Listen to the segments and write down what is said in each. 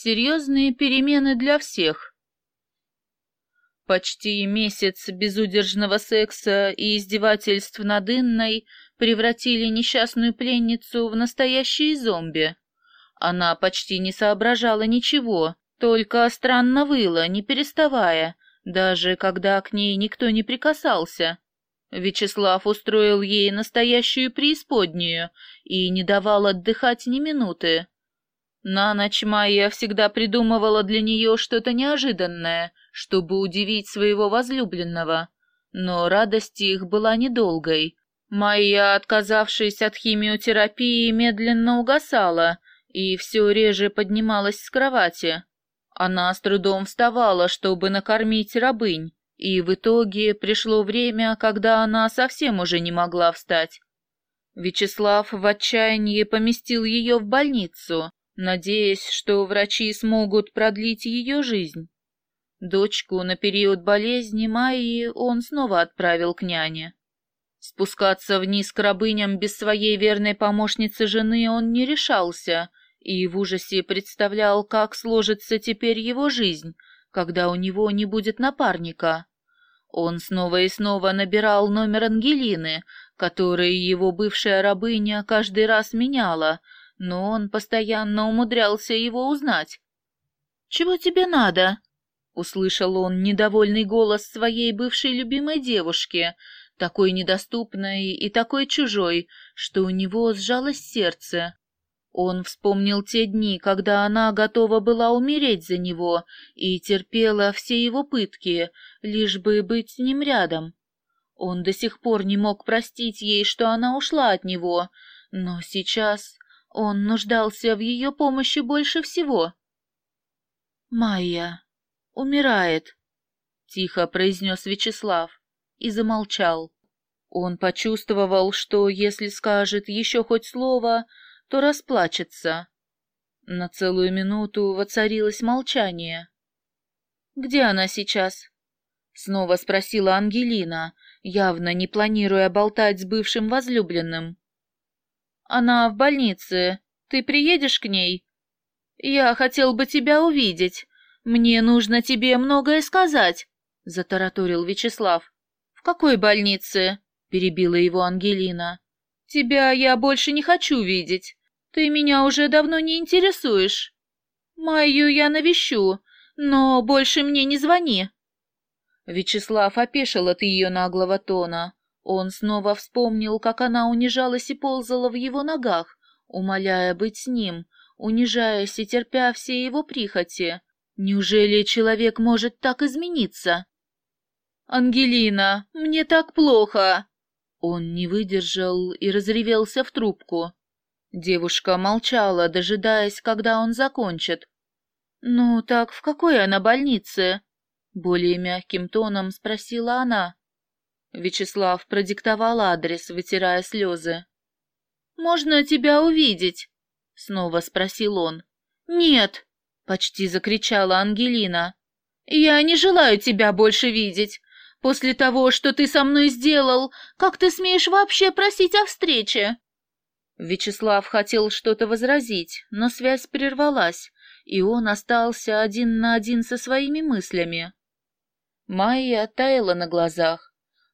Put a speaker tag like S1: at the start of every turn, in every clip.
S1: Серьезные перемены для всех. Почти месяц безудержного секса и издевательств над Инной превратили несчастную пленницу в настоящие зомби. Она почти не соображала ничего, только странно выла, не переставая, даже когда к ней никто не прикасался. Вячеслав устроил ей настоящую преисподнюю и не давал отдыхать ни минуты. На ночь Майя всегда придумывала для нее что-то неожиданное, чтобы удивить своего возлюбленного. Но радость их была недолгой. Майя, отказавшись от химиотерапии, медленно угасала и все реже поднималась с кровати. Она с трудом вставала, чтобы накормить рабынь, и в итоге пришло время, когда она совсем уже не могла встать. Вячеслав в отчаянии поместил ее в больницу, надеясь, что врачи смогут продлить ее жизнь. Дочку на период болезни Майи он снова отправил к няне. Спускаться вниз к рабыням без своей верной помощницы жены он не решался и в ужасе представлял, как сложится теперь его жизнь, когда у него не будет напарника. Он снова и снова набирал номер Ангелины, который его бывшая рабыня каждый раз меняла, но он постоянно умудрялся его узнать. «Чего тебе надо?» — услышал он недовольный голос своей бывшей любимой девушки, такой недоступной и такой чужой, что у него сжалось сердце. Он вспомнил те дни, когда она готова была умереть за него и терпела все его пытки, лишь бы быть с ним рядом. Он до сих пор не мог простить ей, что она ушла от него, но сейчас он нуждался в ее помощи больше всего. «Майя умирает», — тихо произнес Вячеслав и замолчал. Он почувствовал, что если скажет еще хоть слово, то расплачется. На целую минуту воцарилось молчание. «Где она сейчас?» — снова спросила Ангелина, явно не планируя болтать с бывшим возлюбленным. «Она в больнице. Ты приедешь к ней?» «Я хотел бы тебя увидеть. Мне нужно тебе многое сказать», — затараторил Вячеслав. «В какой больнице?» — перебила его Ангелина. «Тебя я больше не хочу видеть. Ты меня уже давно не интересуешь. Майю я навещу, но больше мне не звони». Вячеслав опешил от ее наглого тона. Он снова вспомнил, как она унижалась и ползала в его ногах, умоляя быть с ним, унижаясь и терпя все его прихоти. Неужели человек может так измениться? «Ангелина, мне так плохо!» Он не выдержал и разревелся в трубку. Девушка молчала, дожидаясь, когда он закончит. «Ну, так в какой она больнице?» Более мягким тоном спросила она. Вячеслав продиктовал адрес, вытирая слезы. «Можно тебя увидеть?» — снова спросил он. «Нет!» — почти закричала Ангелина. «Я не желаю тебя больше видеть. После того, что ты со мной сделал, как ты смеешь вообще просить о встрече?» Вячеслав хотел что-то возразить, но связь прервалась, и он остался один на один со своими мыслями. Майя таяла на глазах.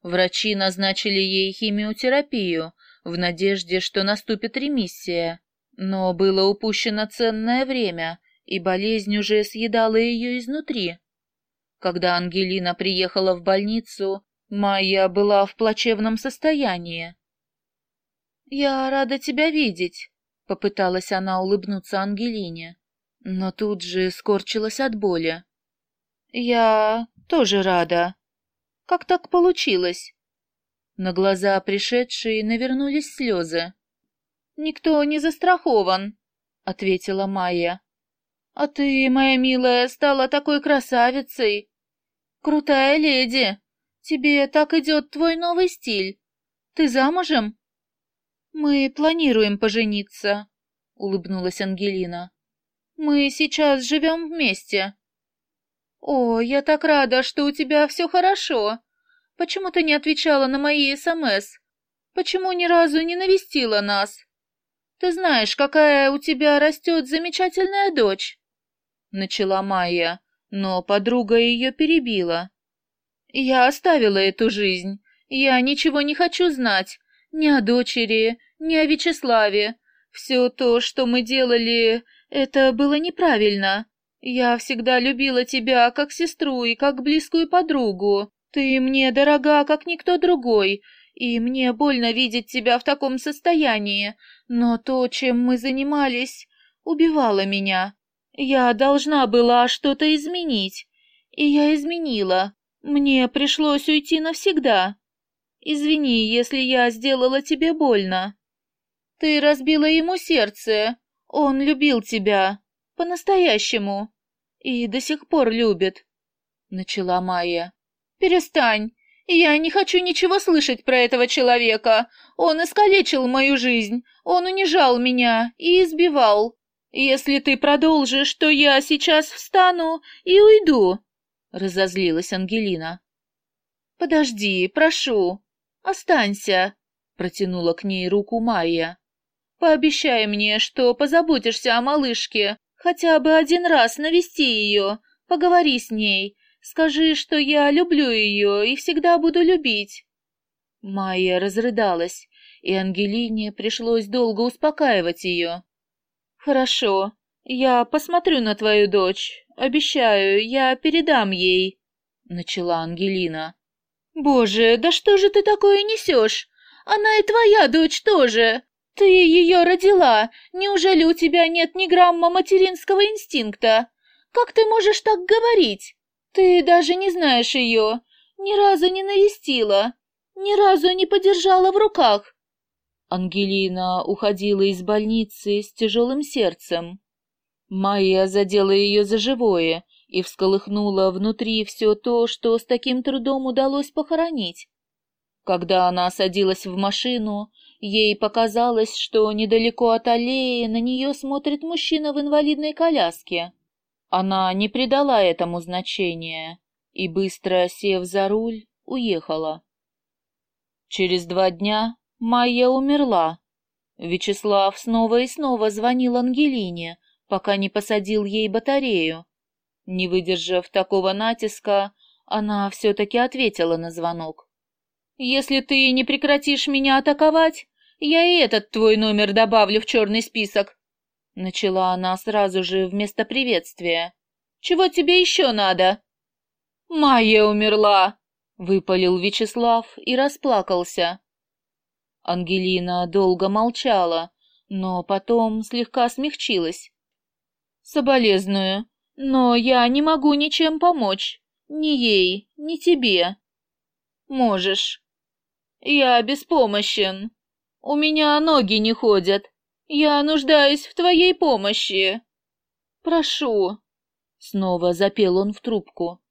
S1: Врачи назначили ей химиотерапию в надежде, что наступит ремиссия, но было упущено ценное время, и болезнь уже съедала ее изнутри. Когда Ангелина приехала в больницу, Майя была в плачевном состоянии. «Я рада тебя видеть», — попыталась она улыбнуться Ангелине, но тут же скорчилась от боли. «Я тоже рада. Как так получилось?» На глаза пришедшей навернулись слезы. «Никто не застрахован», — ответила Майя. «А ты, моя милая, стала такой красавицей. «Крутая леди! Тебе так идет твой новый стиль. Ты замужем?» «Мы планируем пожениться», — улыбнулась Ангелина. «Мы сейчас живем вместе». «О, я так рада, что у тебя все хорошо. Почему ты не отвечала на мои СМС? Почему ни разу не навестила нас? Ты знаешь, какая у тебя растет замечательная дочь». начала Майя, но подруга ее перебила. Я оставила эту жизнь. Я ничего не хочу знать. Ни о дочери, ни о Вячеславе. Все то, что мы делали, это было неправильно. Я всегда любила тебя как сестру и как близкую подругу. Ты мне дорога, как никто другой, и мне больно видеть тебя в таком состоянии, но то, чем мы занимались, убивало меня. Я должна была что-то изменить, и я изменила. Мне пришлось уйти навсегда. Извини, если я сделала тебе больно. Ты разбила ему сердце. Он любил тебя. По-настоящему. И до сих пор любит. Начала Майя. Перестань. Я не хочу ничего слышать про этого человека. Он искалечил мою жизнь. Он унижал меня и избивал. Если ты продолжишь, то я сейчас встану и уйду разозлилась Ангелина. Подожди, прошу. Останься, протянула к ней руку Майя. Пообещай мне, что позаботишься о малышке, хотя бы один раз навести ее, поговори с ней, скажи, что я люблю ее и всегда буду любить. Майя разрыдалась, и Ангелине пришлось долго успокаивать ее. Хорошо, я посмотрю на твою дочь, Обещаю, я передам ей, начала Ангелина. Боже, да что же ты такое несешь? Она и твоя дочь тоже. Ты ее родила. Неужели у тебя нет ни грамма материнского инстинкта? Как ты можешь так говорить? Ты даже не знаешь ее, ни разу не навестила, ни разу не подержала в руках. Ангелина уходила из больницы с тяжелым сердцем. Майя задела ее за живое и всколыхнула внутри все то, что с таким трудом удалось похоронить. Когда она садилась в машину, ей показалось, что недалеко от аллеи на нее смотрит мужчина в инвалидной коляске. Она не придала этому значения и, быстро сев за руль, уехала. Через два дня Майя умерла. Вячеслав снова и снова звонил Ангелине, пока не посадил ей батарею. Не выдержав такого натиска, она все-таки ответила на звонок. «Если ты не прекратишь меня атаковать, я и этот твой номер добавлю в черный список», — начала она сразу же вместо приветствия. «Чего тебе еще надо?» «Майя умерла», — выпалил Вячеслав и расплакался. Ангелина долго молчала, но потом слегка смягчилась. Соболезную, но я не могу ничем помочь. Ни ей, ни тебе. Можешь. Я беспомощен. У меня ноги не ходят. Я нуждаюсь в твоей помощи. Прошу. Снова запел он в трубку.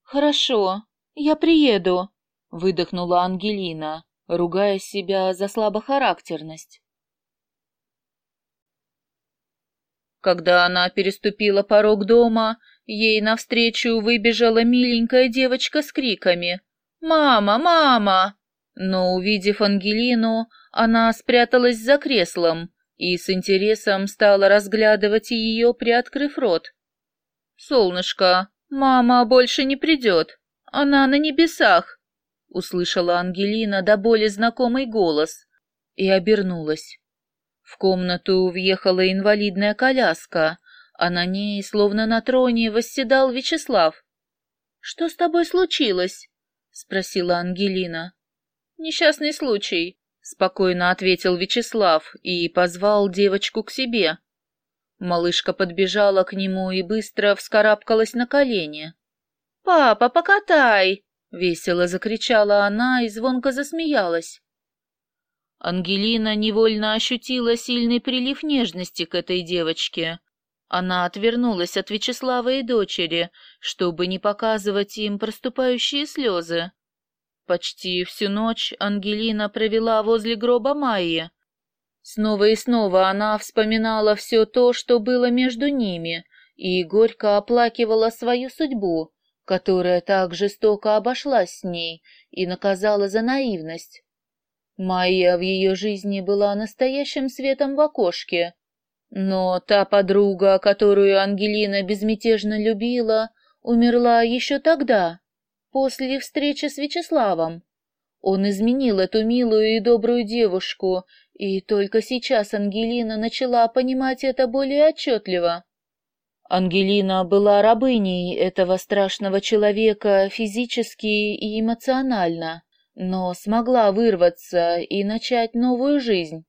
S1: Хорошо, я приеду, выдохнула Ангелина, ругая себя за слабохарактерность. Когда она переступила порог дома, ей навстречу выбежала миленькая девочка с криками «Мама! Мама!». Но, увидев Ангелину, она спряталась за креслом и с интересом стала разглядывать ее, приоткрыв рот. «Солнышко, мама больше не придет. Она на небесах!» — услышала Ангелина до боли знакомый голос и обернулась. В комнату въехала инвалидная коляска, а на ней, словно на троне, восседал Вячеслав. «Что с тобой случилось?» — спросила Ангелина. «Несчастный случай», — спокойно ответил Вячеслав и позвал девочку к себе. Малышка подбежала к нему и быстро вскарабкалась на колени. «Папа, покатай!» — весело закричала она и звонко засмеялась. Ангелина невольно ощутила сильный прилив нежности к этой девочке. Она отвернулась от Вячеслава и дочери, чтобы не показывать им проступающие слезы. Почти всю ночь Ангелина провела возле гроба Майи. Снова и снова она вспоминала все то, что было между ними, и горько оплакивала свою судьбу, которая так жестоко обошлась с ней и наказала за наивность. Майя в ее жизни была настоящим светом в окошке, Но та подруга, которую Ангелина безмятежно любила, умерла еще тогда, после встречи с Вячеславом. Он изменил эту милую и добрую девушку, и только сейчас Ангелина начала понимать это более отчетливо. Ангелина была рабыней этого страшного человека физически и эмоционально, но смогла вырваться и начать новую жизнь.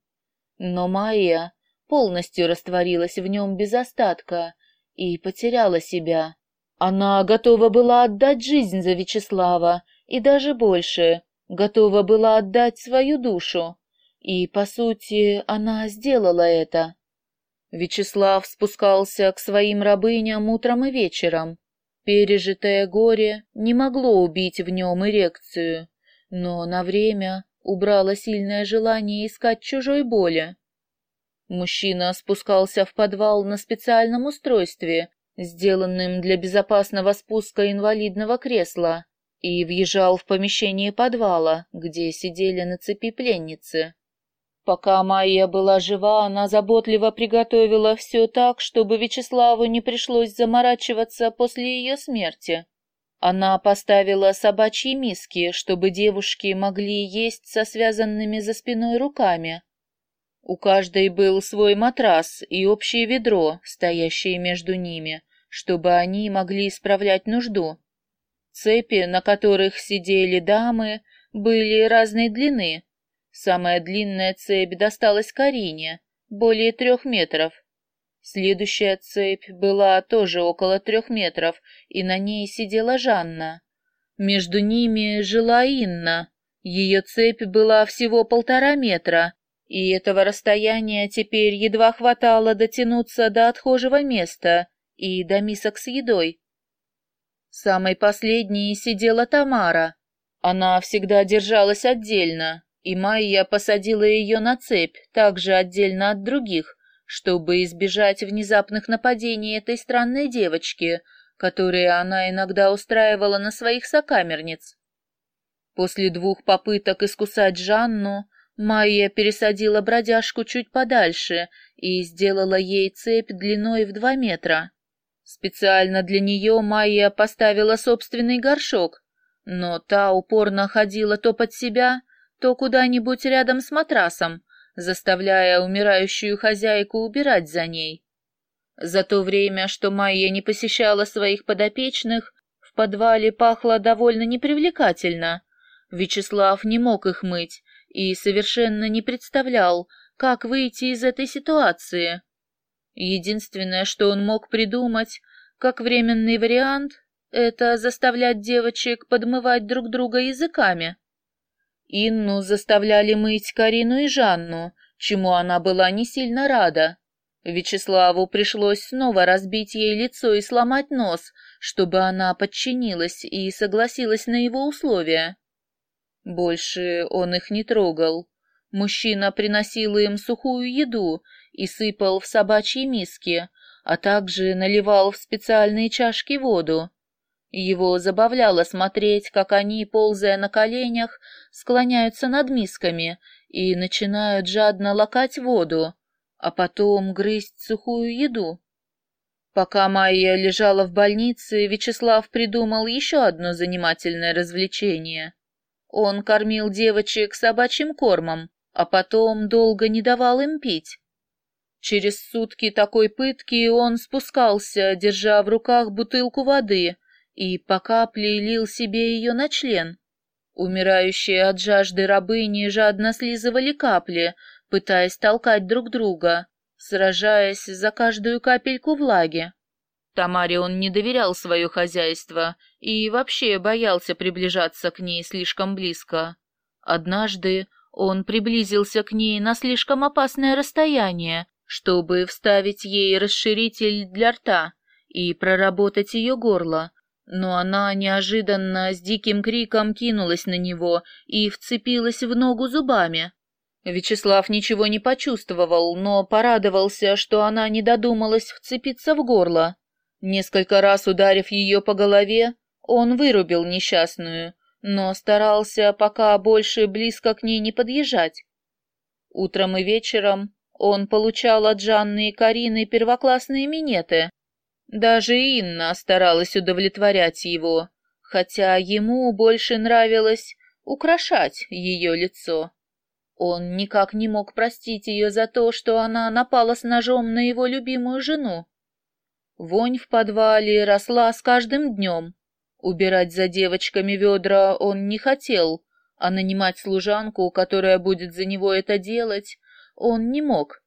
S1: Но Майя полностью растворилась в нем без остатка и потеряла себя. Она готова была отдать жизнь за Вячеслава, и даже больше, готова была отдать свою душу. И, по сути, она сделала это. Вячеслав спускался к своим рабыням утром и вечером. Пережитое горе не могло убить в нем эрекцию, но на время убрало сильное желание искать чужой боли. Мужчина спускался в подвал на специальном устройстве, сделанном для безопасного спуска инвалидного кресла, и въезжал в помещение подвала, где сидели на цепи пленницы. Пока Майя была жива, она заботливо приготовила все так, чтобы Вячеславу не пришлось заморачиваться после ее смерти. Она поставила собачьи миски, чтобы девушки могли есть со связанными за спиной руками, у каждой был свой матрас и общее ведро, стоящее между ними, чтобы они могли исправлять нужду. Цепи, на которых сидели дамы, были разной длины. Самая длинная цепь досталась Карине, более трех метров. Следующая цепь была тоже около трех метров, и на ней сидела Жанна. Между ними жила Инна. Ее цепь была всего полтора метра, и этого расстояния теперь едва хватало дотянуться до отхожего места и до мисок с едой. Самой последней сидела Тамара. Она всегда держалась отдельно, и Майя посадила ее на цепь, также отдельно от других, чтобы избежать внезапных нападений этой странной девочки, которые она иногда устраивала на своих сокамерниц. После двух попыток искусать Жанну, Майя пересадила бродяжку чуть подальше и сделала ей цепь длиной в два метра. Специально для нее Майя поставила собственный горшок, но та упорно ходила то под себя, то куда-нибудь рядом с матрасом, заставляя умирающую хозяйку убирать за ней. За то время, что Майя не посещала своих подопечных, в подвале пахло довольно непривлекательно. Вячеслав не мог их мыть, и совершенно не представлял, как выйти из этой ситуации. Единственное, что он мог придумать, как временный вариант, это заставлять девочек подмывать друг друга языками. Инну заставляли мыть Карину и Жанну, чему она была не сильно рада. Вячеславу пришлось снова разбить ей лицо и сломать нос, чтобы она подчинилась и согласилась на его условия. Больше он их не трогал. Мужчина приносил им сухую еду и сыпал в собачьи миски, а также наливал в специальные чашки воду. Его забавляло смотреть, как они, ползая на коленях, склоняются над мисками и начинают жадно лакать воду, а потом грызть сухую еду. Пока Майя лежала в больнице, Вячеслав придумал еще одно занимательное развлечение. Он кормил девочек собачьим кормом, а потом долго не давал им пить. Через сутки такой пытки он спускался, держа в руках бутылку воды, и по капле лил себе ее на член. Умирающие от жажды рабыни жадно слизывали капли, пытаясь толкать друг друга, сражаясь за каждую капельку влаги. Тамаре он не доверял свое хозяйство и вообще боялся приближаться к ней слишком близко. Однажды он приблизился к ней на слишком опасное расстояние, чтобы вставить ей расширитель для рта и проработать ее горло, но она неожиданно с диким криком кинулась на него и вцепилась в ногу зубами. Вячеслав ничего не почувствовал, но порадовался, что она не додумалась вцепиться в горло. Несколько раз ударив ее по голове, он вырубил несчастную, но старался пока больше близко к ней не подъезжать. Утром и вечером Он получал от Жанны и Карины первоклассные минеты. Даже Инна старалась удовлетворять его, хотя ему больше нравилось украшать ее лицо. Он никак не мог простить ее за то, что она напала с ножом на его любимую жену. Вонь в подвале росла с каждым днем. Убирать за девочками ведра он не хотел, а нанимать служанку, которая будет за него это делать, он не мог.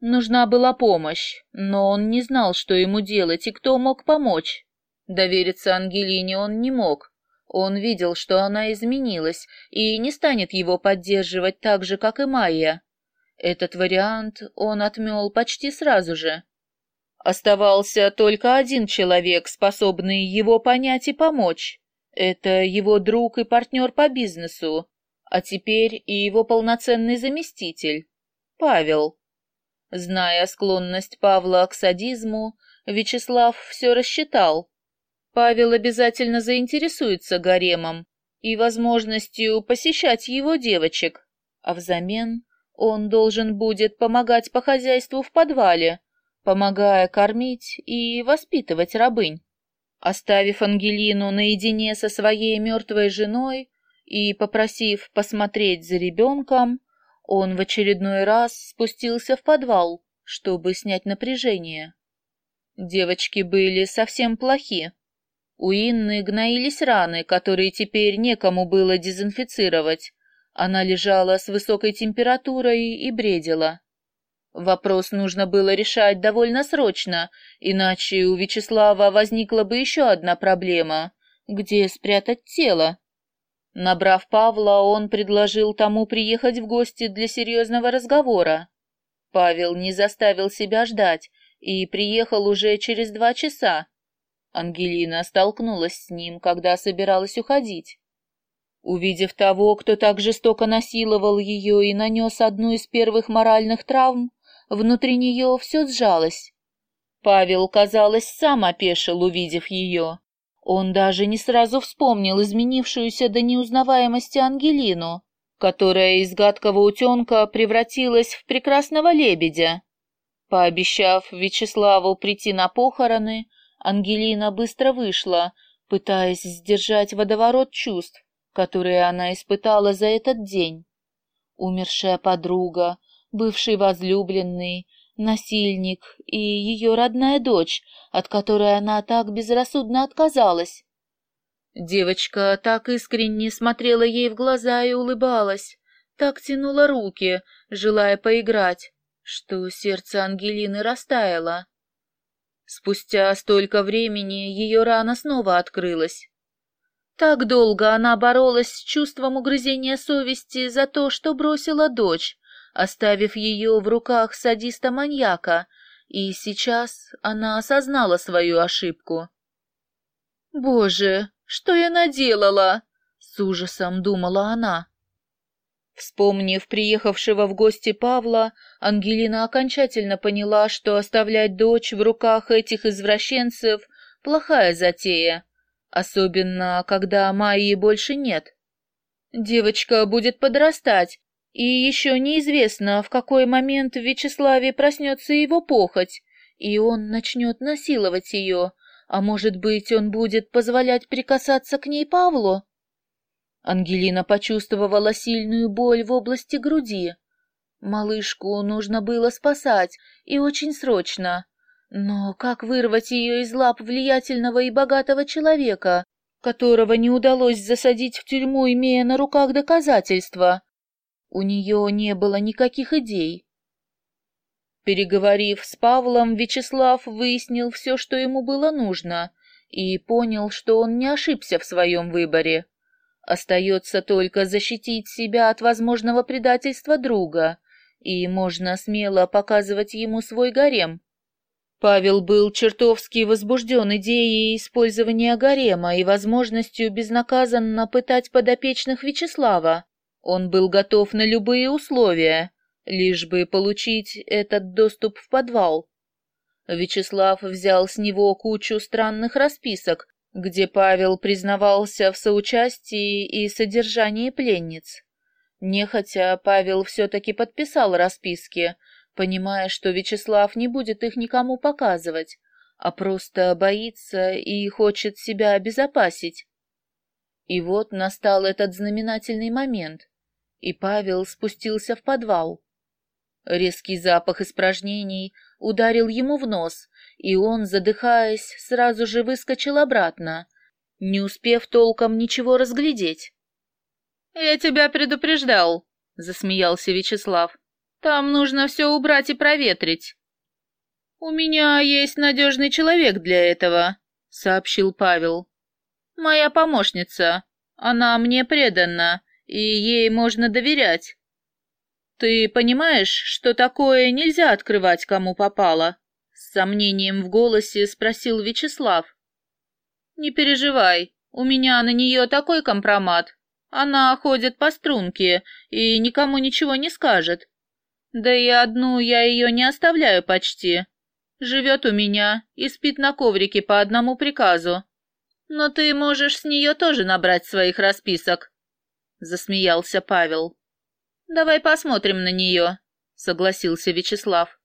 S1: Нужна была помощь, но он не знал, что ему делать и кто мог помочь. Довериться Ангелине он не мог. Он видел, что она изменилась и не станет его поддерживать так же, как и Майя. Этот вариант он отмел почти сразу же. Оставался только один человек, способный его понять и помочь. Это его друг и партнер по бизнесу, а теперь и его полноценный заместитель, Павел. Зная склонность Павла к садизму, Вячеслав все рассчитал. Павел обязательно заинтересуется гаремом и возможностью посещать его девочек, а взамен он должен будет помогать по хозяйству в подвале, помогая кормить и воспитывать рабынь. Оставив Ангелину наедине со своей мертвой женой и попросив посмотреть за ребенком, он в очередной раз спустился в подвал, чтобы снять напряжение. Девочки были совсем плохи. У Инны гноились раны, которые теперь некому было дезинфицировать. Она лежала с высокой температурой и бредила. Вопрос нужно было решать довольно срочно, иначе у Вячеслава возникла бы еще одна проблема — где спрятать тело? Набрав Павла, он предложил тому приехать в гости для серьезного разговора. Павел не заставил себя ждать и приехал уже через два часа. Ангелина столкнулась с ним, когда собиралась уходить. Увидев того, кто так жестоко насиловал ее и нанес одну из первых моральных травм, внутри нее все сжалось. Павел, казалось, сам опешил, увидев ее. Он даже не сразу вспомнил изменившуюся до неузнаваемости Ангелину, которая из гадкого утенка превратилась в прекрасного лебедя. Пообещав Вячеславу прийти на похороны, Ангелина быстро вышла, пытаясь сдержать водоворот чувств, которые она испытала за этот день. Умершая подруга, бывший возлюбленный, насильник и ее родная дочь, от которой она так безрассудно отказалась. Девочка так искренне смотрела ей в глаза и улыбалась, так тянула руки, желая поиграть, что сердце Ангелины растаяло. Спустя столько времени ее рана снова открылась. Так долго она боролась с чувством угрызения совести за то, что бросила дочь, оставив ее в руках садиста-маньяка, и сейчас она осознала свою ошибку. «Боже, что я наделала?» — с ужасом думала она. Вспомнив приехавшего в гости Павла, Ангелина окончательно поняла, что оставлять дочь в руках этих извращенцев — плохая затея, особенно когда Майи больше нет. Девочка будет подрастать, и еще неизвестно, в какой момент в Вячеславе проснется его похоть, и он начнет насиловать ее, а может быть, он будет позволять прикасаться к ней Павлу? Ангелина почувствовала сильную боль в области груди. Малышку нужно было спасать, и очень срочно. Но как вырвать ее из лап влиятельного и богатого человека, которого не удалось засадить в тюрьму, имея на руках доказательства? У нее не было никаких идей. Переговорив с Павлом, Вячеслав выяснил все, что ему было нужно, и понял, что он не ошибся в своем выборе. Остается только защитить себя от возможного предательства друга, и можно смело показывать ему свой гарем. Павел был чертовски возбужден идеей использования гарема и возможностью безнаказанно пытать подопечных Вячеслава. Он был готов на любые условия, лишь бы получить этот доступ в подвал. Вячеслав взял с него кучу странных расписок, где Павел признавался в соучастии и содержании пленниц. Нехотя Павел все-таки подписал расписки, понимая, что Вячеслав не будет их никому показывать, а просто боится и хочет себя обезопасить. И вот настал этот знаменательный момент, и Павел спустился в подвал. Резкий запах испражнений ударил ему в нос, и он, задыхаясь, сразу же выскочил обратно, не успев толком ничего разглядеть. «Я тебя предупреждал», — засмеялся Вячеслав. «Там нужно все убрать и проветрить». «У меня есть надежный человек для этого», — сообщил Павел. «Моя помощница. Она мне предана, и ей можно доверять. Ты понимаешь, что такое нельзя открывать кому попало?» С сомнением в голосе спросил Вячеслав. «Не переживай, у меня на нее такой компромат. Она ходит по струнке и никому ничего не скажет. Да и одну я ее не оставляю почти. Живет у меня и спит на коврике по одному приказу. Но ты можешь с нее тоже набрать своих расписок», — засмеялся Павел. «Давай посмотрим на нее», — согласился Вячеслав.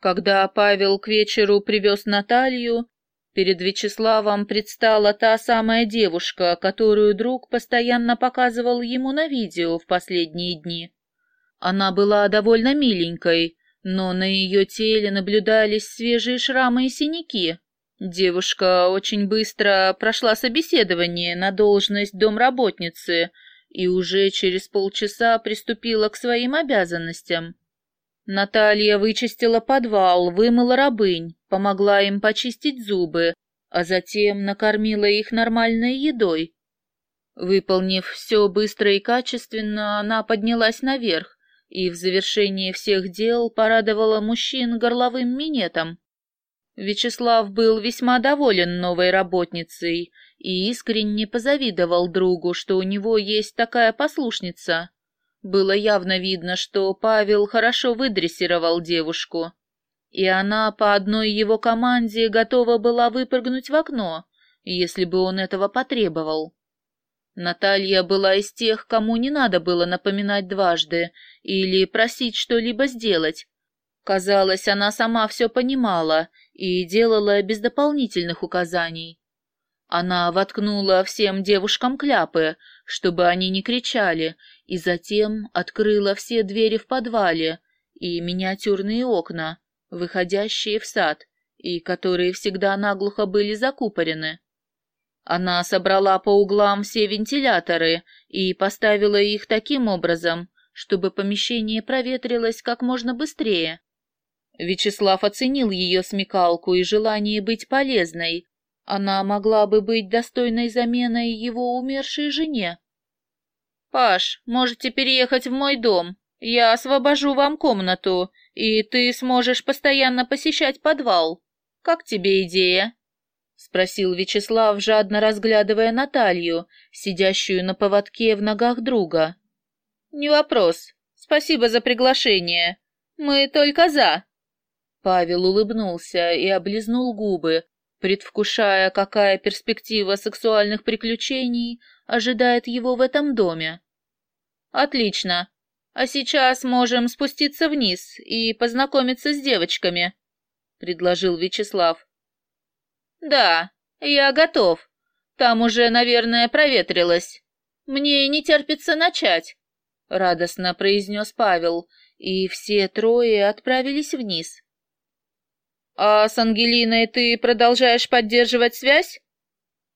S1: Когда Павел к вечеру привез Наталью, перед Вячеславом предстала та самая девушка, которую друг постоянно показывал ему на видео в последние дни. Она была довольно миленькой, но на ее теле наблюдались свежие шрамы и синяки. Девушка очень быстро прошла собеседование на должность домработницы и уже через полчаса приступила к своим обязанностям. Наталья вычистила подвал, вымыла рабынь, помогла им почистить зубы, а затем накормила их нормальной едой. Выполнив все быстро и качественно, она поднялась наверх и в завершении всех дел порадовала мужчин горловым минетом. Вячеслав был весьма доволен новой работницей и искренне позавидовал другу, что у него есть такая послушница. Было явно видно, что Павел хорошо выдрессировал девушку, и она по одной его команде готова была выпрыгнуть в окно, если бы он этого потребовал. Наталья была из тех, кому не надо было напоминать дважды или просить что-либо сделать. Казалось, она сама все понимала и делала без дополнительных указаний. Она воткнула всем девушкам кляпы, чтобы они не кричали, и затем открыла все двери в подвале и миниатюрные окна, выходящие в сад, и которые всегда наглухо были закупорены. Она собрала по углам все вентиляторы и поставила их таким образом, чтобы помещение проветрилось как можно быстрее. Вячеслав оценил ее смекалку и желание быть полезной. Она могла бы быть достойной заменой его умершей жене. «Паш, можете переехать в мой дом. Я освобожу вам комнату, и ты сможешь постоянно посещать подвал. Как тебе идея?» — спросил Вячеслав, жадно разглядывая Наталью, сидящую на поводке в ногах друга. «Не вопрос. Спасибо за приглашение. Мы только за». Павел улыбнулся и облизнул губы, предвкушая, какая перспектива сексуальных приключений ожидает его в этом доме. Отлично. А сейчас можем спуститься вниз и познакомиться с девочками, предложил Вячеслав. Да, я готов. Там уже, наверное, проветрилось. Мне не терпится начать, радостно произнес Павел, и все трое отправились вниз. А с Ангелиной ты продолжаешь поддерживать связь?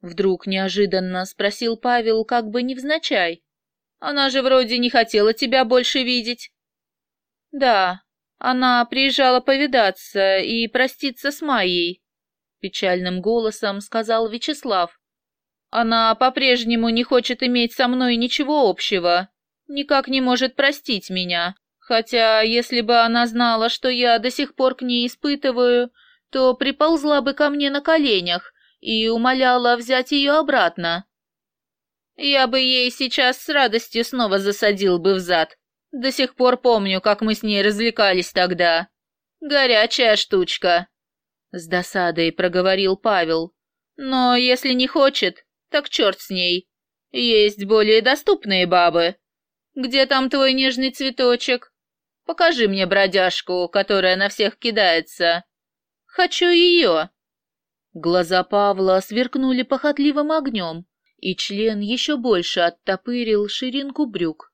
S1: Вдруг неожиданно спросил Павел, как бы невзначай. Она же вроде не хотела тебя больше видеть. Да, она приезжала повидаться и проститься с Майей, печальным голосом сказал Вячеслав. Она по-прежнему не хочет иметь со мной ничего общего, никак не может простить меня. Хотя, если бы она знала, что я до сих пор к ней испытываю, то приползла бы ко мне на коленях и умоляла взять ее обратно. Я бы ей сейчас с радостью снова засадил бы в зад. До сих пор помню, как мы с ней развлекались тогда. Горячая штучка. С досадой проговорил Павел. Но если не хочет, так черт с ней. Есть более доступные бабы. Где там твой нежный цветочек? Покажи мне бродяжку, которая на всех кидается. Хочу ее!» Глаза Павла сверкнули похотливым огнем, и член еще больше оттопырил ширинку брюк.